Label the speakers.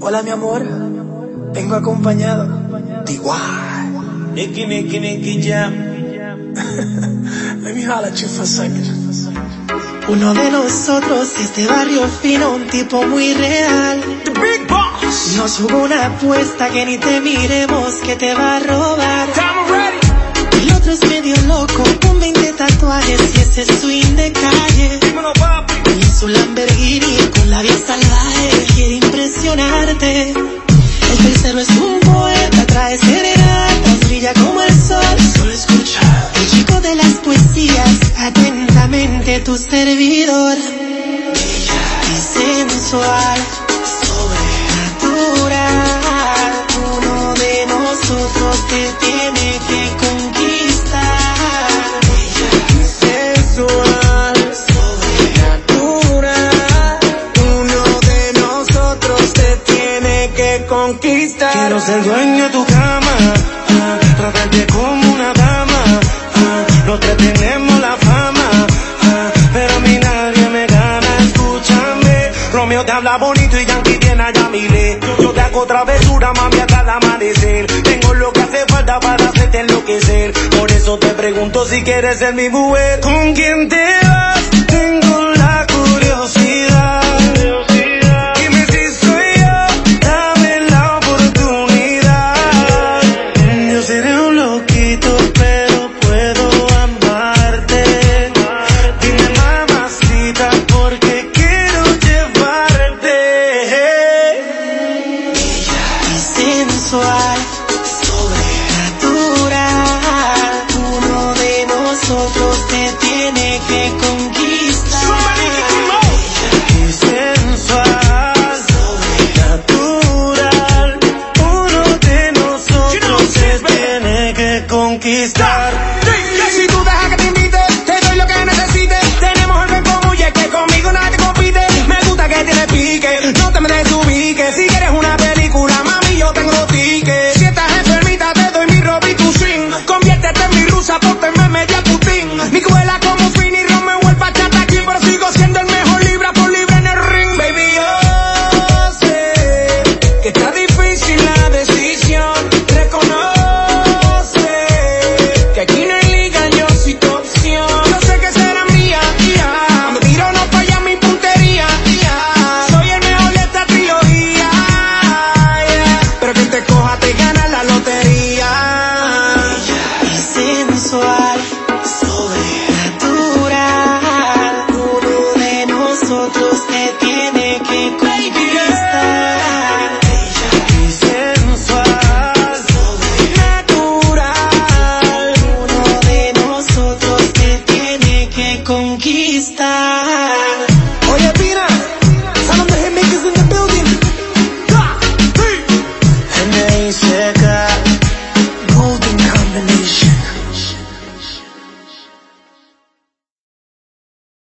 Speaker 1: Hola mi amor, vengo acompañado de igual.
Speaker 2: Nicky, Nicky, Nicky Jam.
Speaker 1: Let me holla at you for a second. Uno de nosotros es de barrio fino, un tipo muy real.
Speaker 2: The Big Boss.
Speaker 1: Nos jugó una apuesta que ni te miremos que te va a robar.
Speaker 2: Time ready.
Speaker 1: El otro es medio loco, con 20 tatuajes y ese swing de calle.
Speaker 2: Dímelo, papi.
Speaker 1: Y su Lamborghini con la vida El tercero es un poeta, trae serenatas, brilla como el sol. Solo escucha. El chico de las poesías, atentamente tu servidor. Bella y sensual,
Speaker 3: Quiero ser dueño de tu cama, ah, tratarte como una dama. ah, los tres tenemos la fama, ah, pero a mí nadie me gana. Escúchame, Romeo te habla bonito y Yankee tiene a Yamile. Yo te hago travesura, mami, hasta el amanecer. Tengo lo que hace falta para hacerte enloquecer. Por eso te pregunto si quieres ser mi mujer. ¿Con quién te vas? Tengo la curiosidad.
Speaker 1: Que.
Speaker 2: Si tú dejas que te invite, te doy lo que necesites. Tenemos algo en común y es que conmigo nadie compite. Me gusta que tienes pique, no te me des